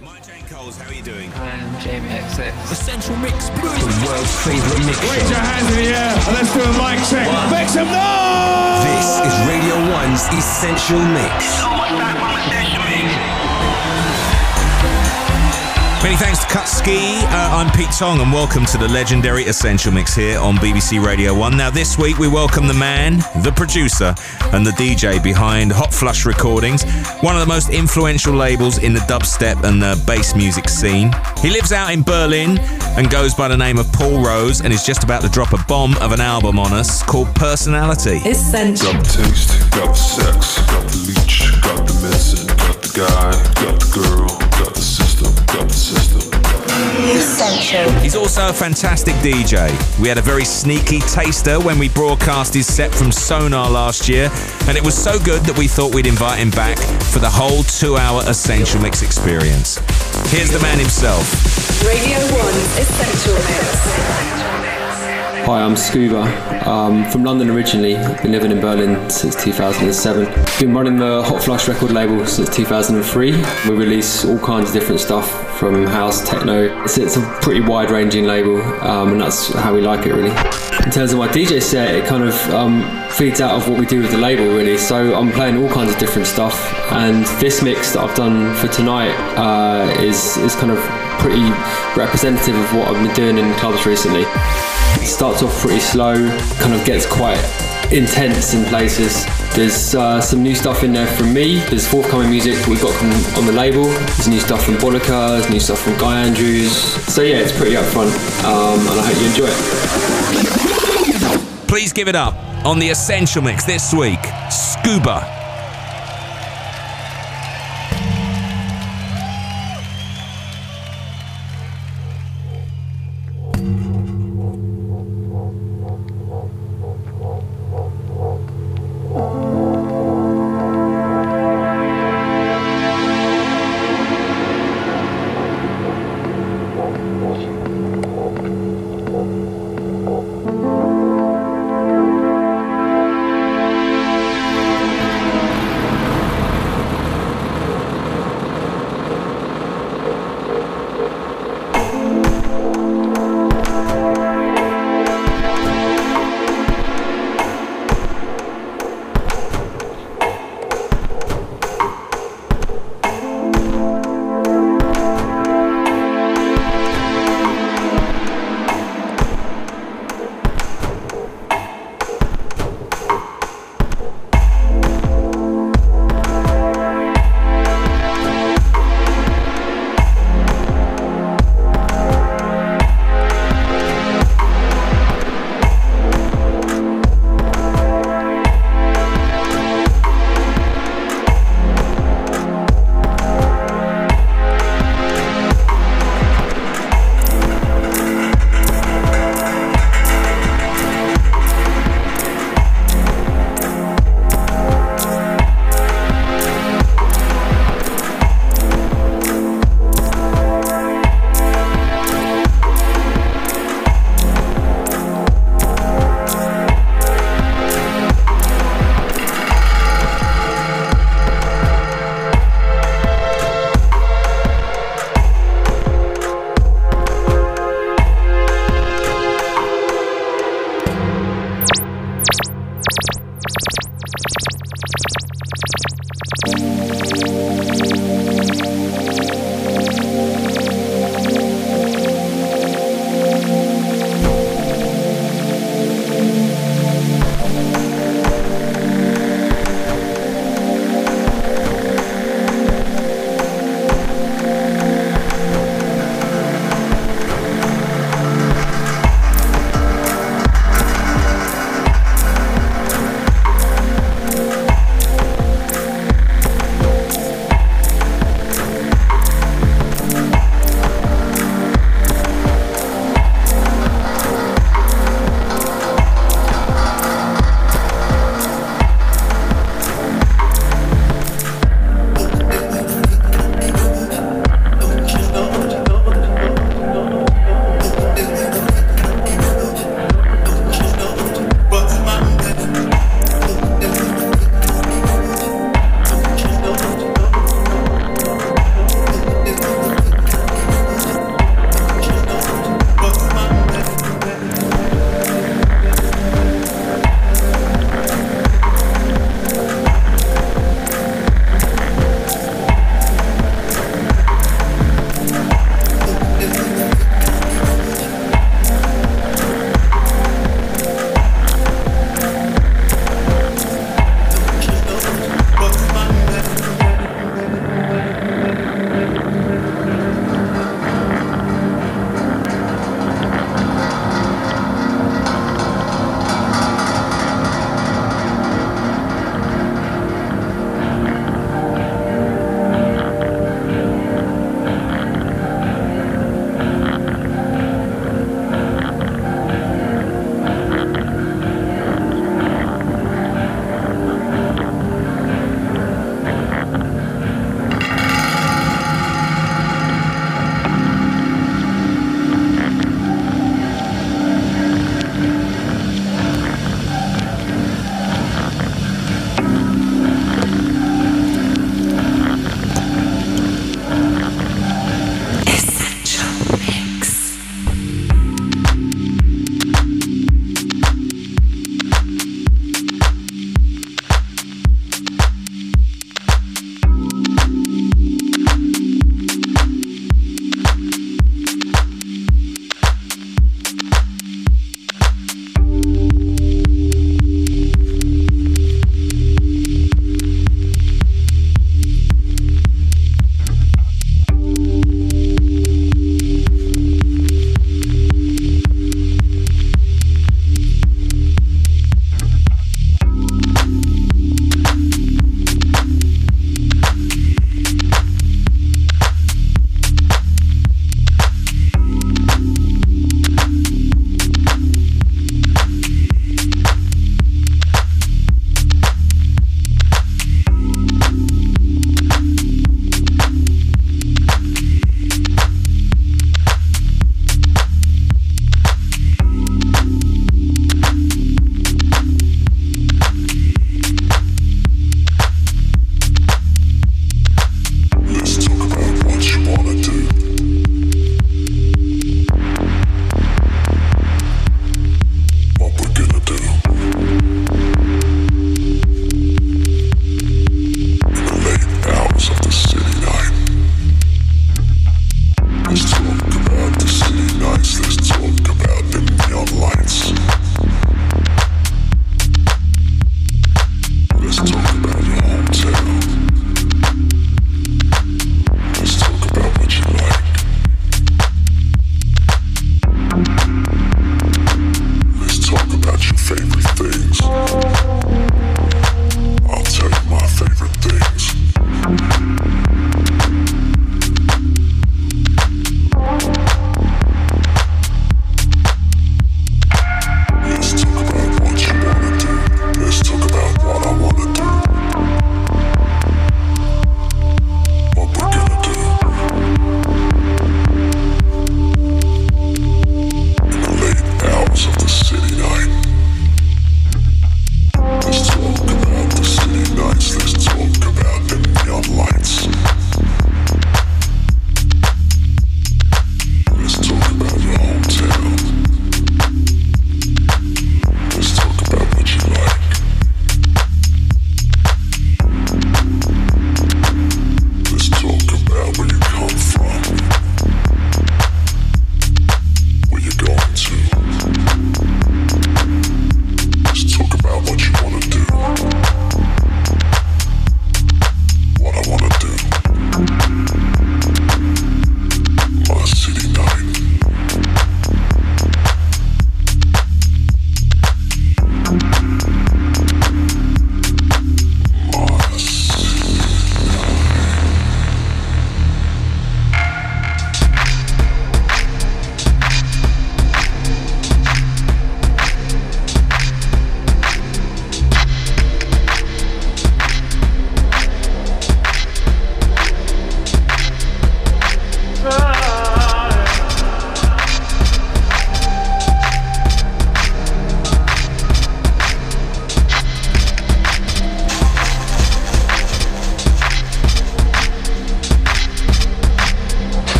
My Jane Coles, how are you doing? I am Jamie XX. Essential Mix. Blues. The world's favourite mix Raise your hands in the air and let's do a mic check. Make some noise! This is Radio 1's Essential Mix. Many thanks to Kutski. Uh, I'm Pete Tong, and welcome to the legendary Essential Mix here on BBC Radio 1. Now, this week we welcome the man, the producer, and the DJ behind Hot Flush Recordings, one of the most influential labels in the dubstep and the bass music scene. He lives out in Berlin and goes by the name of Paul Rose, and is just about to drop a bomb of an album on us called Personality. Essential. Got the taste, got the sex, got the leech, got the medicine, got the guy, got the girl, got the He's also a fantastic DJ. We had a very sneaky taster when we broadcast his set from Sonar last year, and it was so good that we thought we'd invite him back for the whole two hour Essential Mix experience. Here's the man himself. Radio 1's Essential Mix. Hi, I'm Scuba. Um, from London originally. I've been living in Berlin since 2007. Been running the Hot Flush record label since 2003. We release all kinds of different stuff from house, techno. It's, it's a pretty wide-ranging label, um, and that's how we like it really. In terms of my DJ set, it kind of um, feeds out of what we do with the label really. So I'm playing all kinds of different stuff, and this mix that I've done for tonight uh, is is kind of pretty representative of what I've been doing in clubs recently. It starts off pretty slow, kind of gets quite intense in places. There's uh, some new stuff in there from me. There's forthcoming music we've got on the label. There's new stuff from Bolica, there's new stuff from Guy Andrews. So yeah, it's pretty upfront, um, and I hope you enjoy it. Please give it up on the Essential Mix this week Scuba.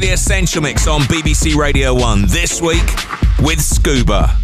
To the Essential Mix on BBC Radio 1 this week with Scuba.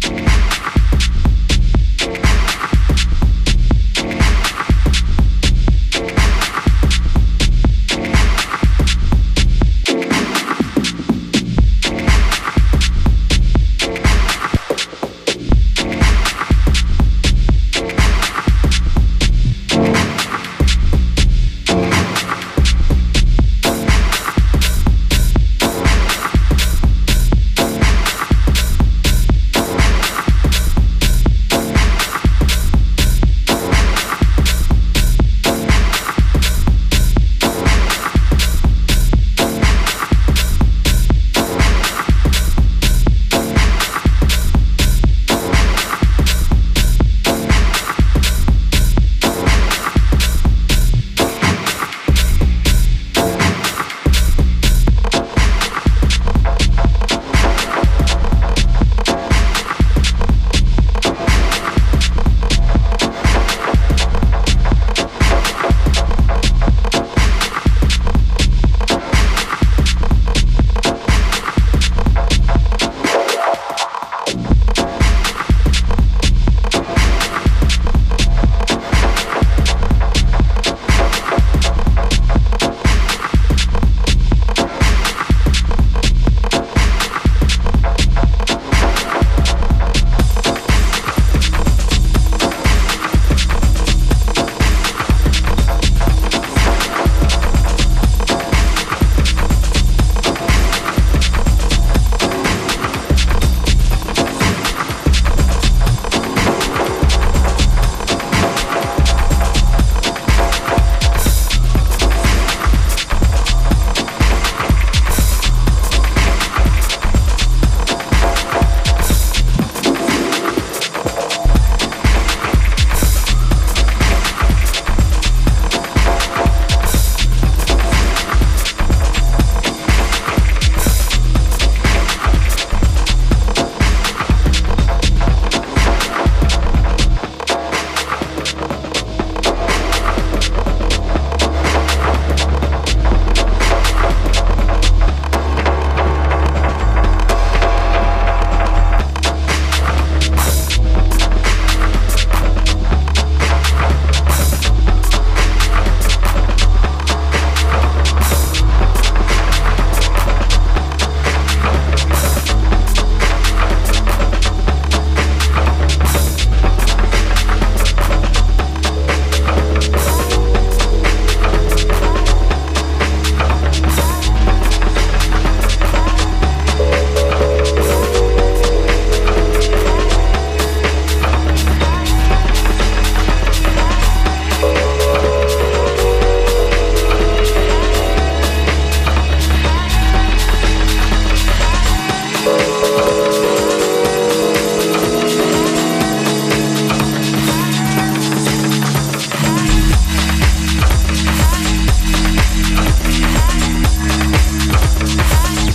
I, I, I, I,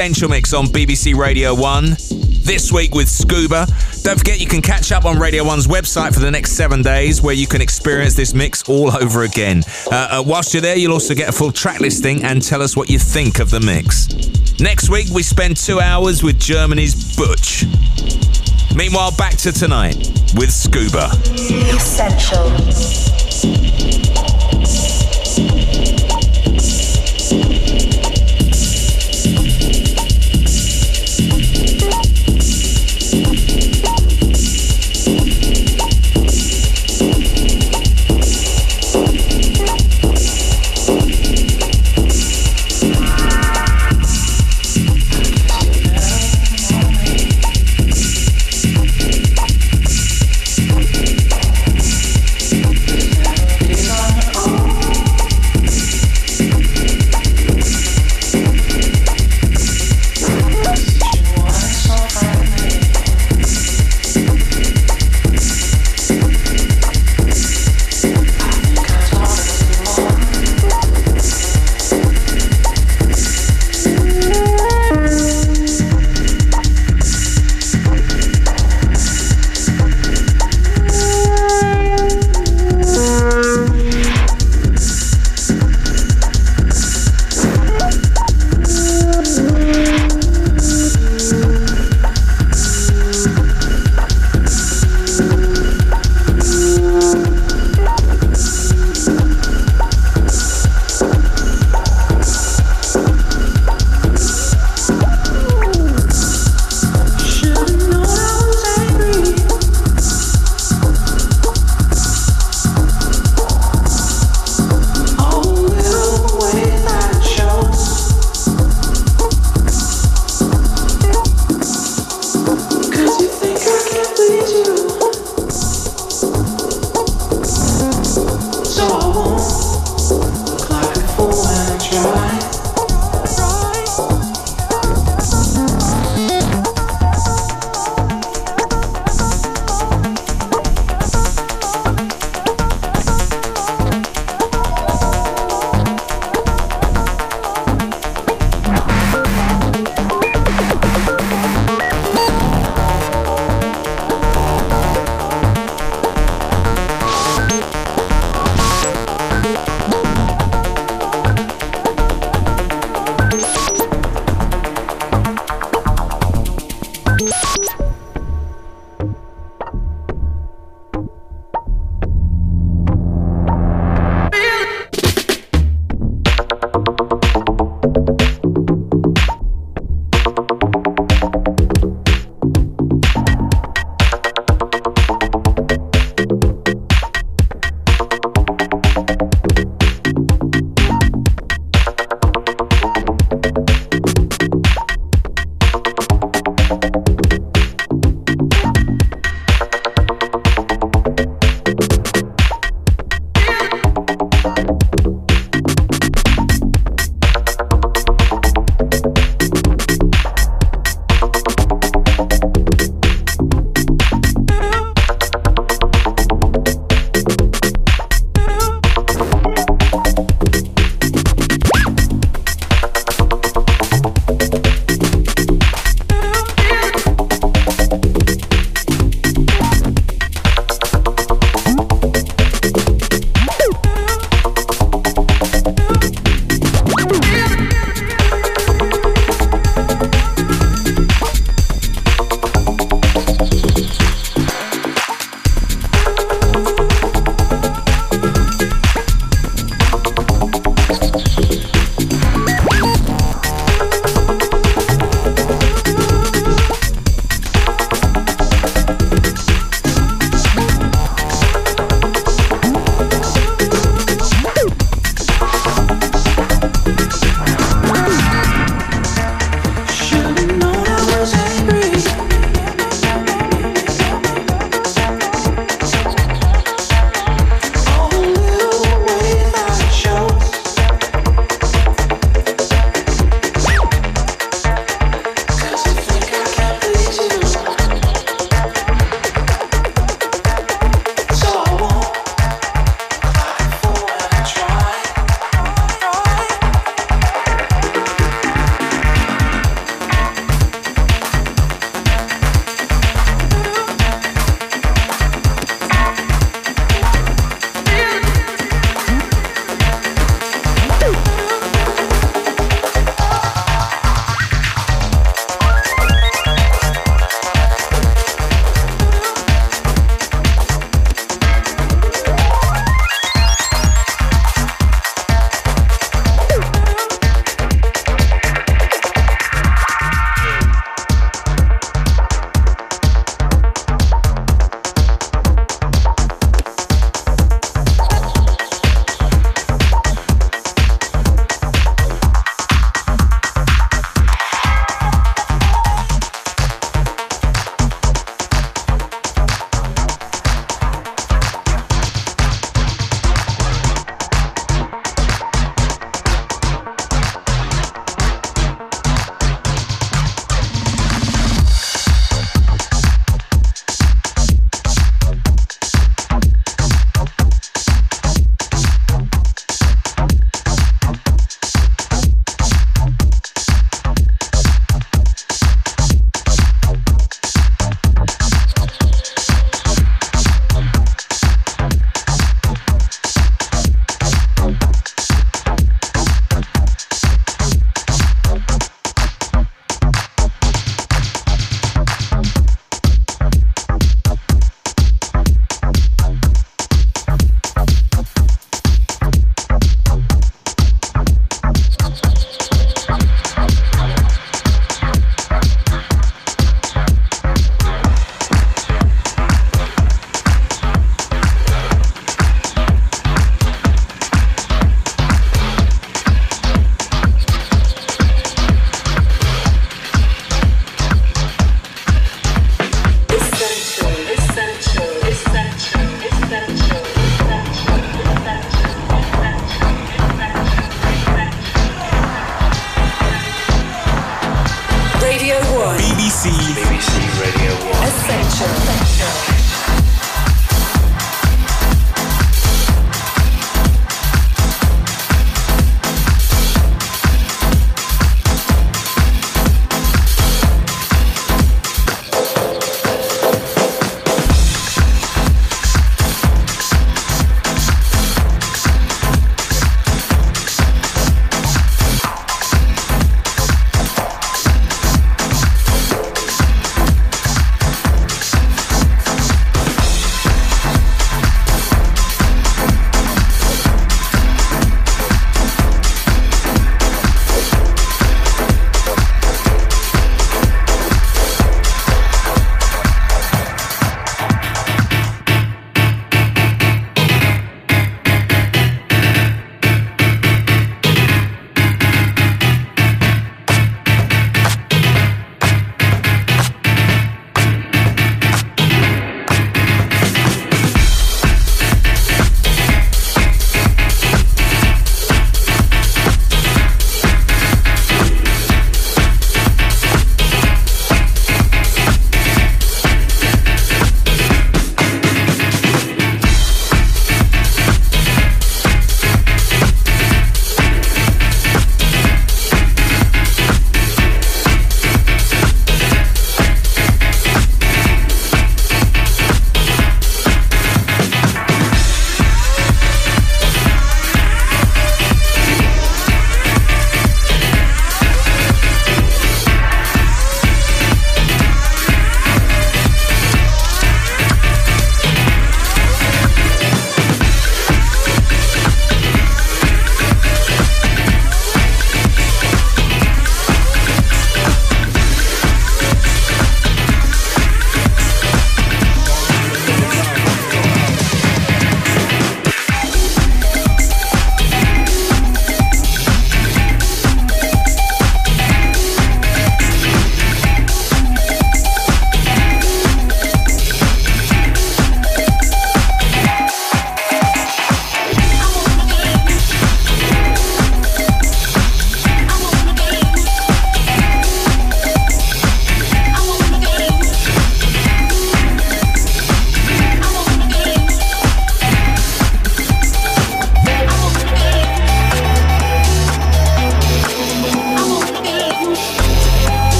Essential Mix on BBC Radio 1. This week with Scuba. Don't forget you can catch up on Radio 1's website for the next seven days where you can experience this mix all over again. Uh, uh, whilst you're there, you'll also get a full track listing and tell us what you think of the mix. Next week, we spend two hours with Germany's Butch. Meanwhile, back to tonight with Scuba. Essential.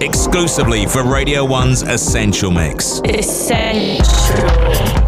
Exclusively for Radio 1's Essential Mix. Essential.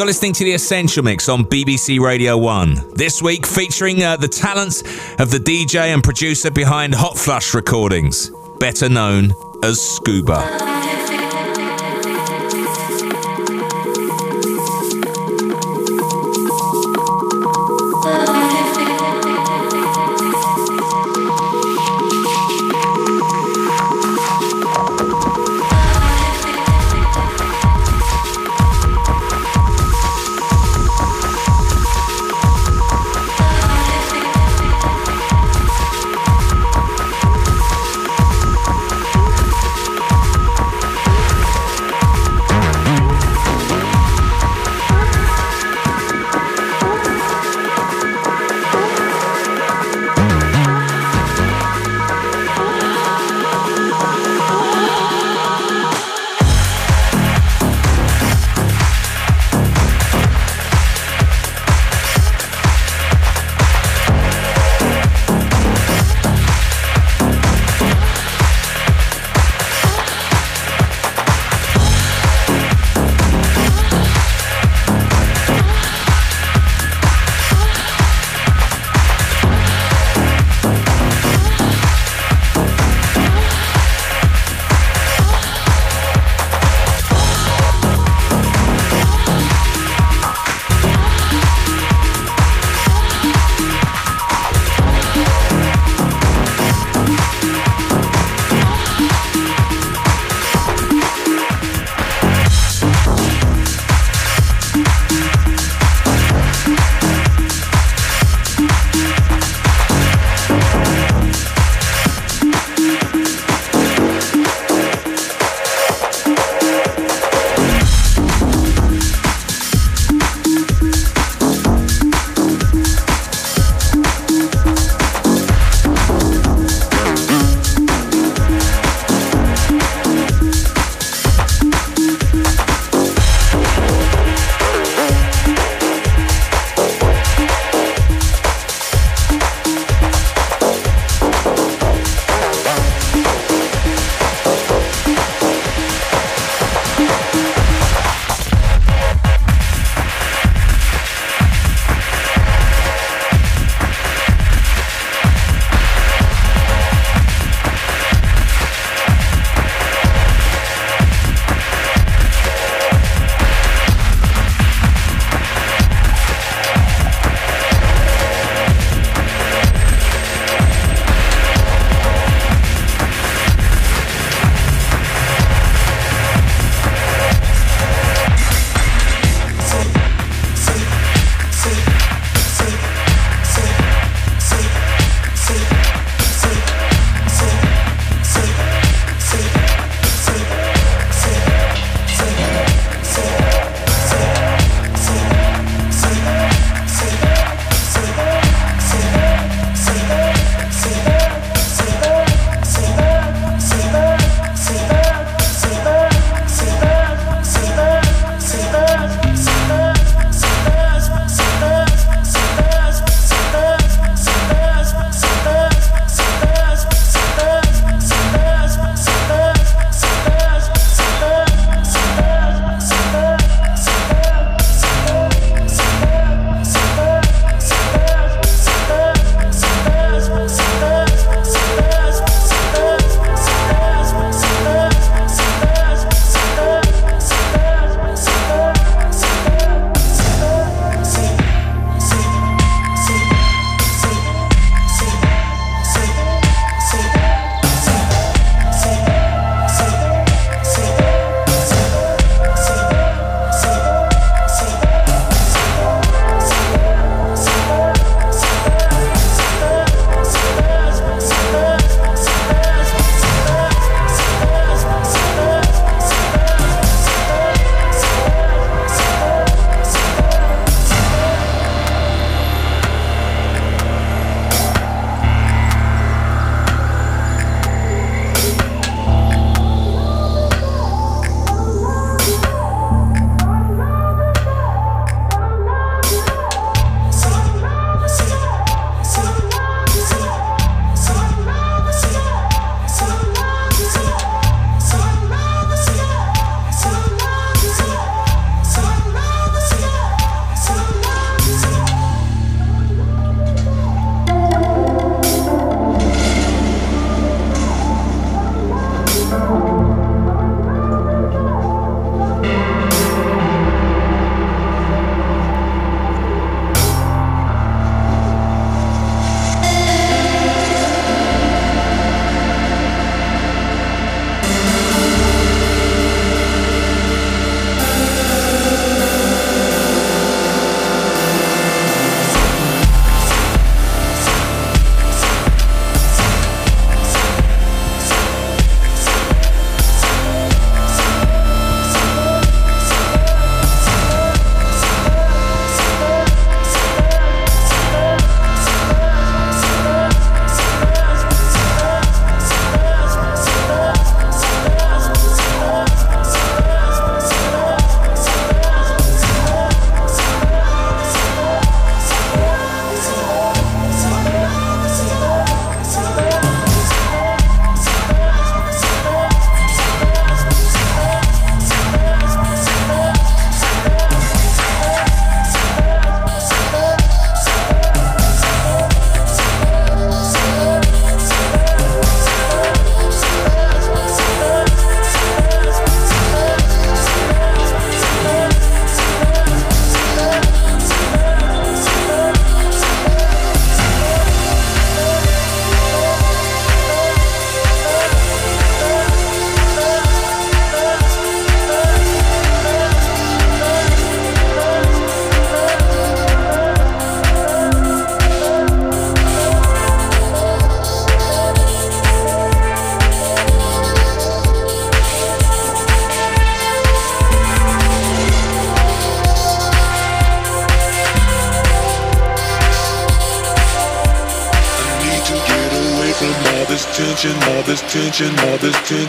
You're listening to The Essential Mix on BBC Radio 1. This week featuring uh, the talents of the DJ and producer behind Hot Flush Recordings, better known as Scuba.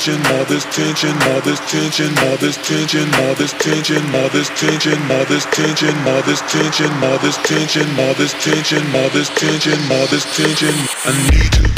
Tension, all this tension, all this tension, all this tension, all this tension, all this tension, all this tension, all this tension, all this tension, all this tension, all this tension, all this tension. I need you.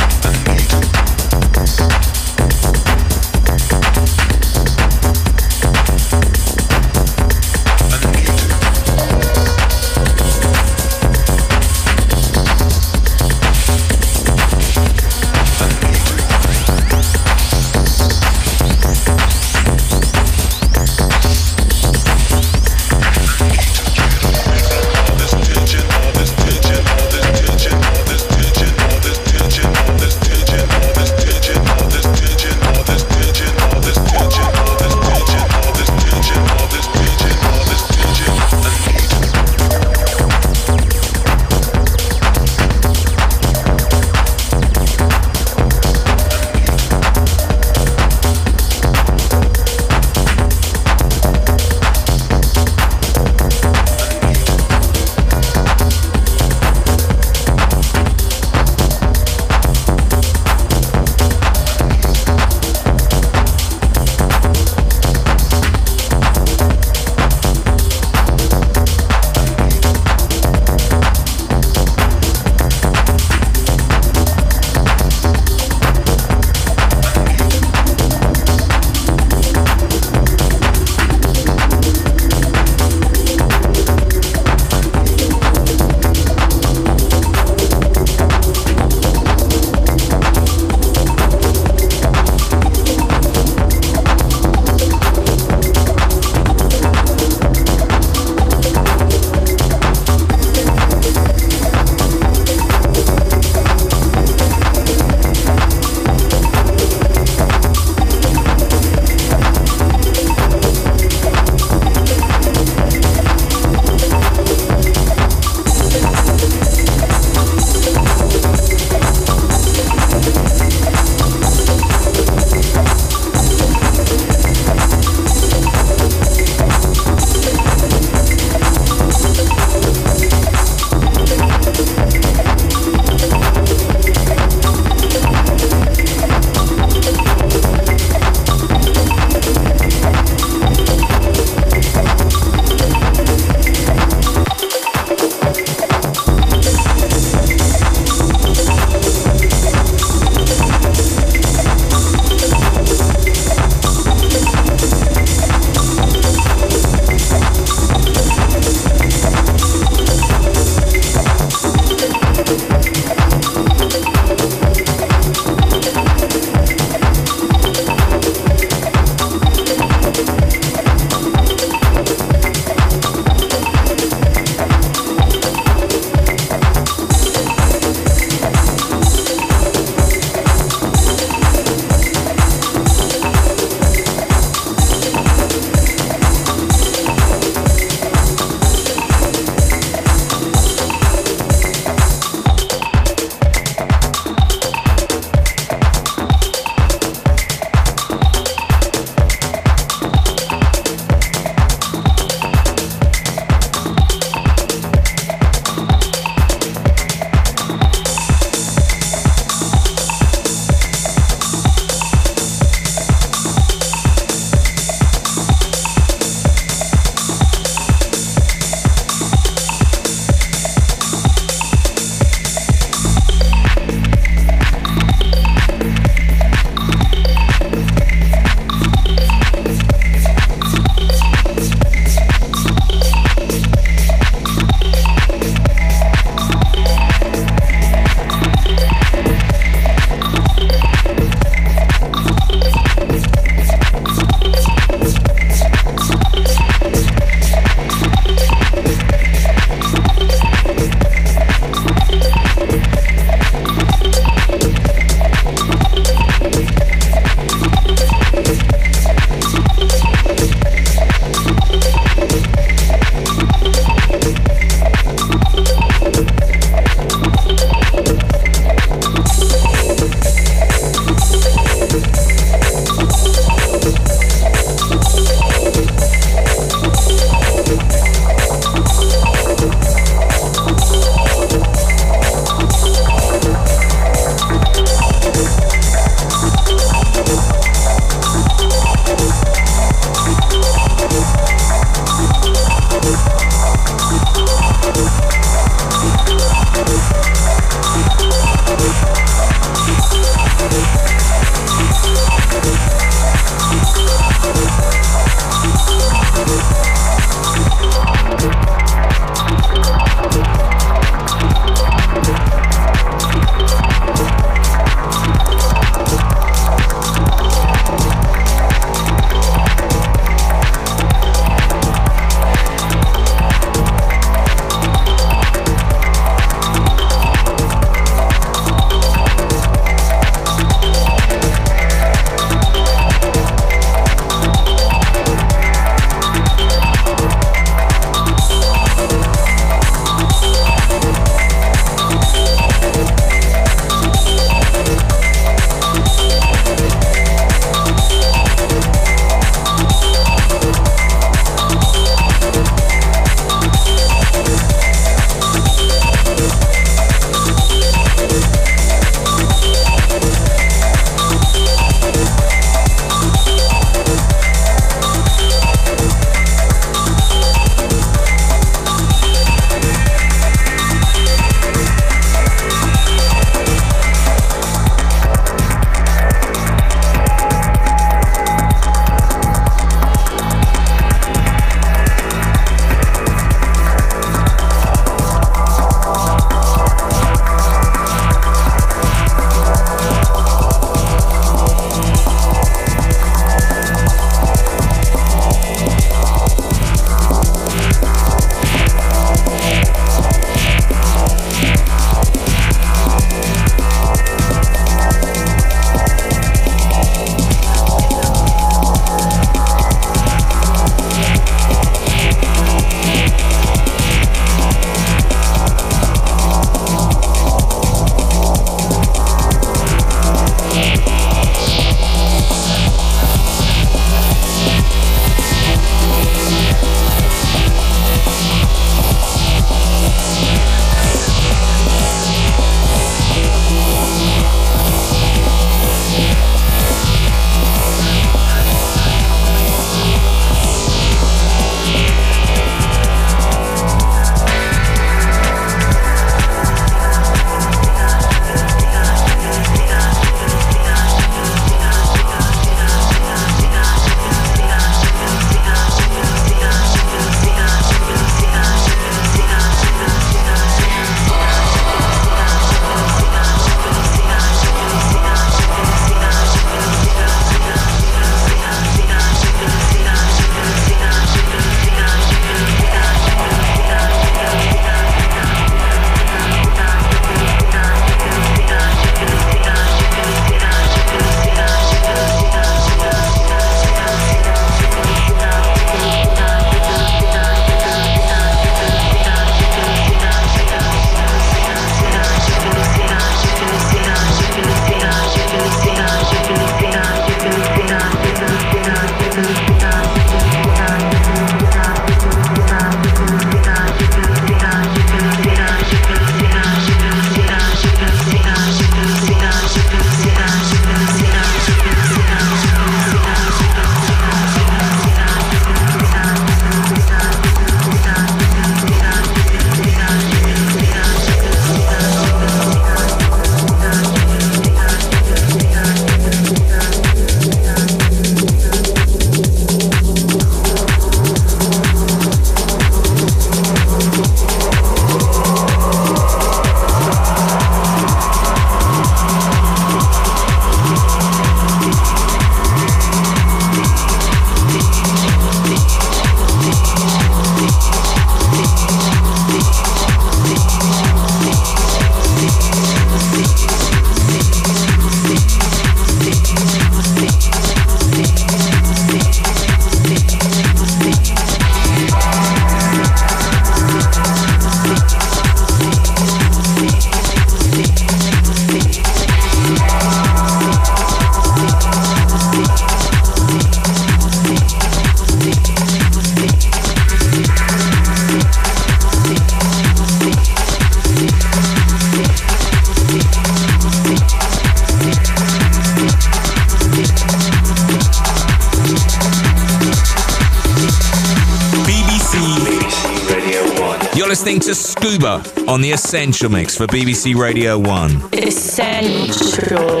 On the Essential Mix for BBC Radio 1. Essential.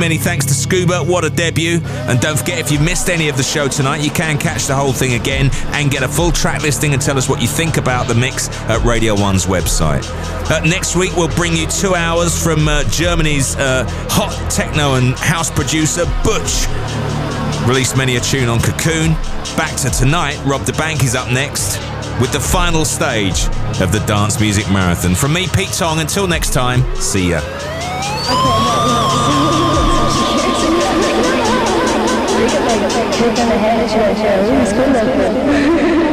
Many, thanks to Scuba. What a debut. And don't forget, if you missed any of the show tonight, you can catch the whole thing again and get a full track listing and tell us what you think about the mix at Radio 1's website. Uh, next week, we'll bring you two hours from uh, Germany's uh, hot techno and house producer, Butch. Released many a tune on Cocoon. Back to tonight, Rob da Bank is up next with the final stage of the Dance Music Marathon. From me, Pete Tong, until next time, see ya. This